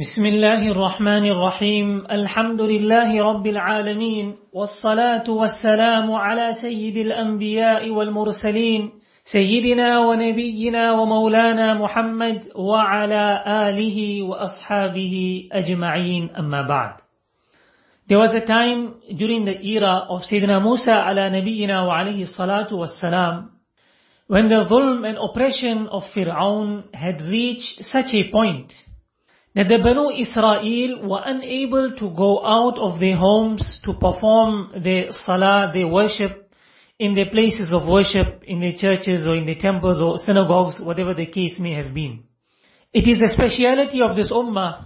بسم الله الرحمن الرحيم الحمد لله رب العالمين والصلاة والسلام على سيد الأنبياء والمرسلين سيدنا ونبينا ومولانا محمد وعلى آله وأصحابه أجمعين أما بعد There was a time during the era of Sayyidina Musa على نبينا وعليه الصلاة والسلام when the ظلم and oppression of Fir'aun had reached such a point that the Banu Israel were unable to go out of their homes to perform their salah, their worship in their places of worship, in their churches or in their temples or synagogues, whatever the case may have been. It is the speciality of this ummah,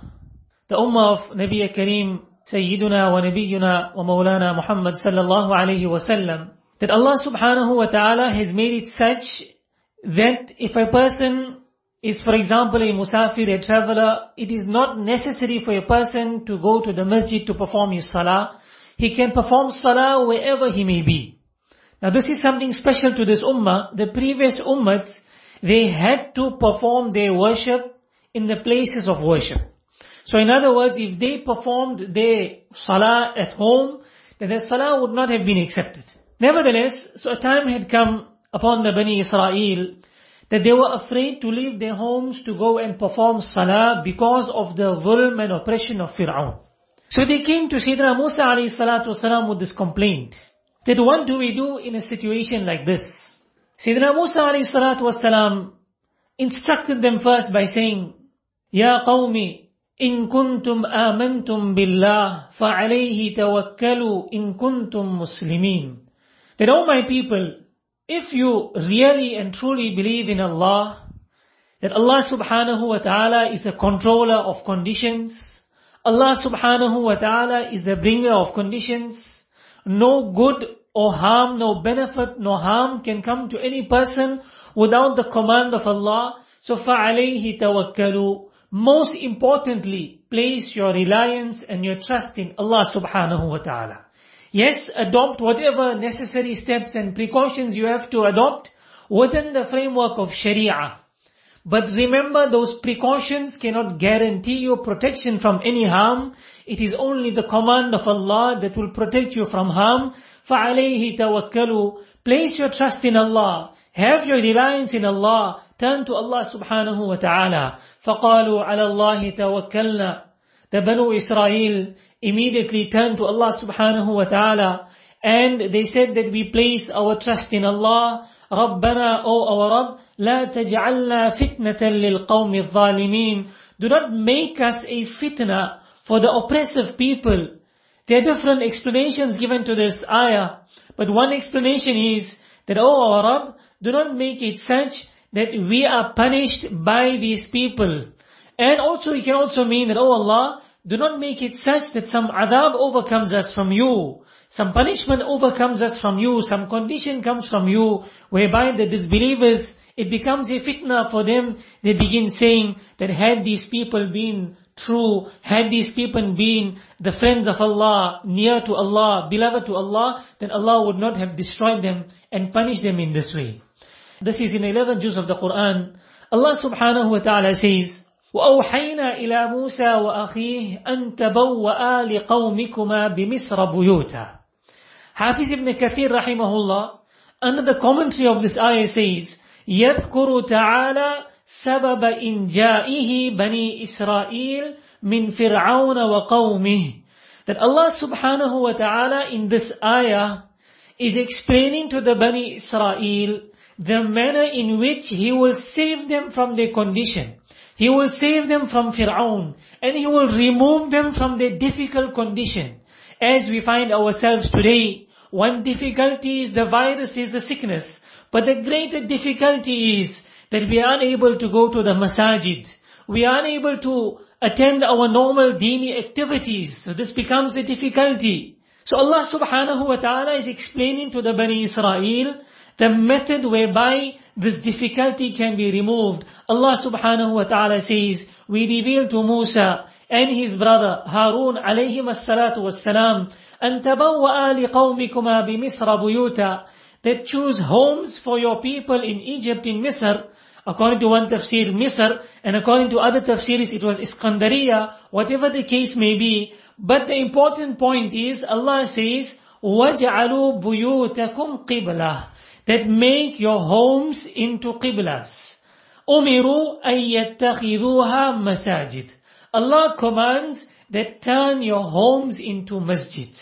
the ummah of Nabi Kareem, Sayyiduna wa Nabiyuna wa Mawlana Muhammad sallallahu alayhi wa sallam, that Allah subhanahu wa ta'ala has made it such that if a person is for example a musafir, a traveler, it is not necessary for a person to go to the masjid to perform his salah. He can perform salah wherever he may be. Now this is something special to this ummah. The previous ummahs, they had to perform their worship in the places of worship. So in other words, if they performed their salah at home, then their salah would not have been accepted. Nevertheless, so a time had come upon the Bani Israel that they were afraid to leave their homes to go and perform salah because of the zulm and oppression of Fir'aun. So they came to Sayyidina Musa alayhi salatu wasalam with this complaint. That what do we do in a situation like this? Sayyidina Musa alayhi salatu wasalam instructed them first by saying, Ya qawmi, in kuntum amantum billah, fa'alayhi tawakkalu in kuntum muslimin. That, all my people, if you really and truly believe in Allah, that Allah subhanahu wa ta'ala is a controller of conditions, Allah subhanahu wa ta'ala is the bringer of conditions, no good or harm, no benefit, no harm can come to any person without the command of Allah. So فَعَلَيْهِ تَوَكَّلُوا Most importantly, place your reliance and your trust in Allah subhanahu wa ta'ala. Yes, adopt whatever necessary steps and precautions you have to adopt within the framework of Sharia. But remember those precautions cannot guarantee you protection from any harm. It is only the command of Allah that will protect you from harm. فَعَلَيْهِ تَوَكَّلُوا Place your trust in Allah. Have your reliance in Allah. Turn to Allah subhanahu wa ta'ala. فَقَالُوا عَلَى اللَّهِ تَوَكَّلْنَا The Banu Israel immediately turned to Allah subhanahu wa ta'ala and they said that we place our trust in Allah. رَبَّنَا O our Rabb, لَا تَجْعَلْنَا فِتْنَةً لِلْقَوْمِ الظَّالِمِينَ Do not make us a fitna for the oppressive people. There are different explanations given to this ayah, but one explanation is that, O our Rabb, do not make it such that we are punished by these people. And also it can also mean that, oh Allah, do not make it such that some adhab overcomes us from you. Some punishment overcomes us from you. Some condition comes from you whereby the disbelievers, it becomes a fitna for them. They begin saying that had these people been true, had these people been the friends of Allah, near to Allah, beloved to Allah, then Allah would not have destroyed them and punished them in this way. This is in 11 juz of the Quran. Allah subhanahu wa ta'ala says, وأوحينا إلى موسى وأخيه أن تبوأ لقومكما بمصر بيوتا Hafiz ibn Kathir rahimahullah, the commentary of this ayah says, يذكر تعالى سبب إنجائه بني إسرائيل من فرعون وقومه That Allah subhanahu wa ta'ala in this ayah is explaining to the Bani Israel the manner in which He will save them from their condition. He will save them from Fir'aun and He will remove them from their difficult condition. As we find ourselves today, one difficulty is the virus, is the sickness. But the greater difficulty is that we are unable to go to the masajid. We are unable to attend our normal dini activities. So this becomes a difficulty. So Allah subhanahu wa ta'ala is explaining to the Bani Israel the method whereby this difficulty can be removed. Allah subhanahu wa ta'ala says, we reveal to Musa and his brother Harun alayhim as-salatu was-salam, أن تبوأ لقومكما بمصر بيوتا that choose homes for your people in Egypt, in Misr, according to one tafsir Misr, and according to other tafsirs it was Iskandariya, whatever the case may be. But the important point is, Allah says, وَجْعَلُوا بُيُوتَكُمْ قِبْلَةً That make your homes into qiblas. أُمِرُوا أَن يَتَّخِذُوهَا مَسَاجِدِ Allah commands that turn your homes into masjids.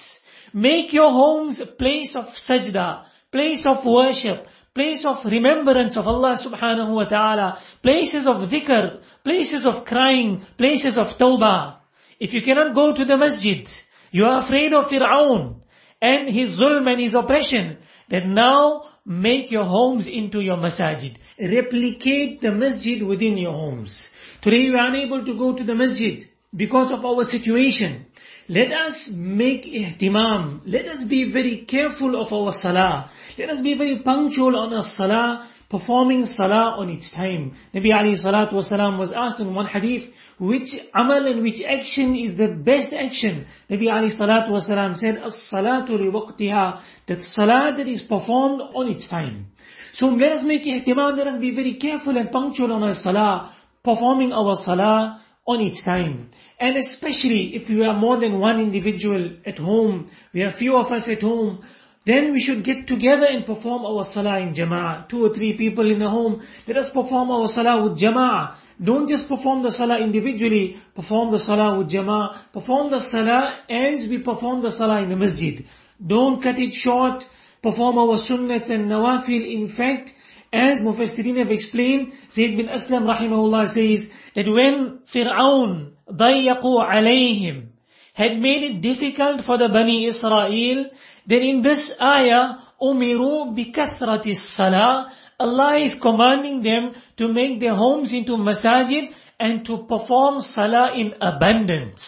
Make your homes a place of sajda, place of worship, place of remembrance of Allah subhanahu wa ta'ala, places of dhikr, places of crying, places of tawbah. If you cannot go to the masjid, you are afraid of Fir'aun and his zulm and his oppression, then now make your homes into your masajid. Replicate the masjid within your homes. Today we are unable to go to the masjid because of our situation. Let us make ihtimam. Let us be very careful of our salah. Let us be very punctual on our salah, performing salah on its time. Nabi Ali salatu wasalam was asked in one hadith, which amal and which action is the best action? Nabi Ali salatu wasalam said, as-salatu liwaqtiha, that salah that is performed on its time. So let us make ihtimam, let us be very careful and punctual on our salah, performing our salah on its time. And especially if we are more than one individual at home, we are few of us at home, then we should get together and perform our salah in jama'ah. Two or three people in the home, let us perform our salah with jama'ah. Don't just perform the salah individually, perform the salah with jama'ah. Perform the salah as we perform the salah in the masjid. Don't cut it short, perform our sunnats and nawafil. In fact, as Mufassirin have explained, Zayd bin Aslam rahimahullah says that when Fir'aun ضَيَّقُوا عَلَيْهِمْ had made it difficult for the Bani Israel then in this ayah, umiru bikathratis salah, Allah is commanding them to make their homes into masajid and to perform salah in abundance.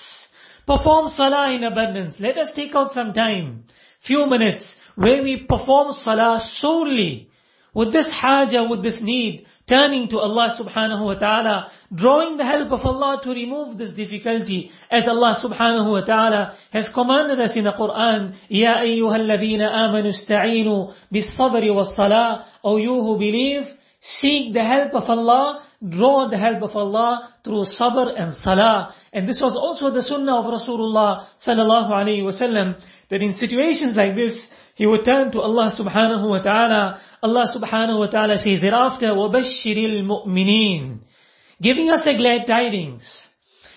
Perform salah in abundance. Let us take out some time, few minutes, where we perform salah solely with this haja, with this need, turning to Allah subhanahu wa ta'ala, drawing the help of Allah to remove this difficulty, as Allah subhanahu wa ta'ala has commanded us in the Quran, Ya ayyuha alladhina amanu ista'inu bis-sabri was-salah, O you who believe, seek the help of Allah, draw the help of Allah through sabr and salah. And this was also the sunnah of Rasulullah sallallahu alayhi wasallam, that in situations like this, he would turn to Allah subhanahu wa ta'ala. Allah subhanahu wa ta'ala says thereafter, وَبَشِّرِ الْمُؤْمِنِينَ Giving us a glad tidings.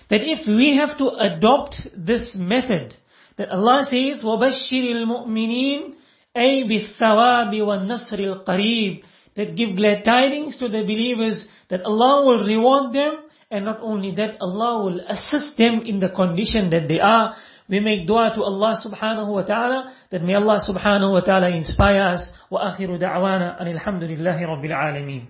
That if we have to adopt this method, that Allah says, وَبَشِّرِ الْمُؤْمِنِينَ أي بالثواب والنصر القريب that give glad tidings to the believers that Allah will reward them and not only that Allah will assist them in the condition that they are we make dua to Allah subhanahu wa ta'ala that may Allah subhanahu wa ta'ala inspire us. Wa akhiru da'wana anil hamdulillahi rabbil alameen.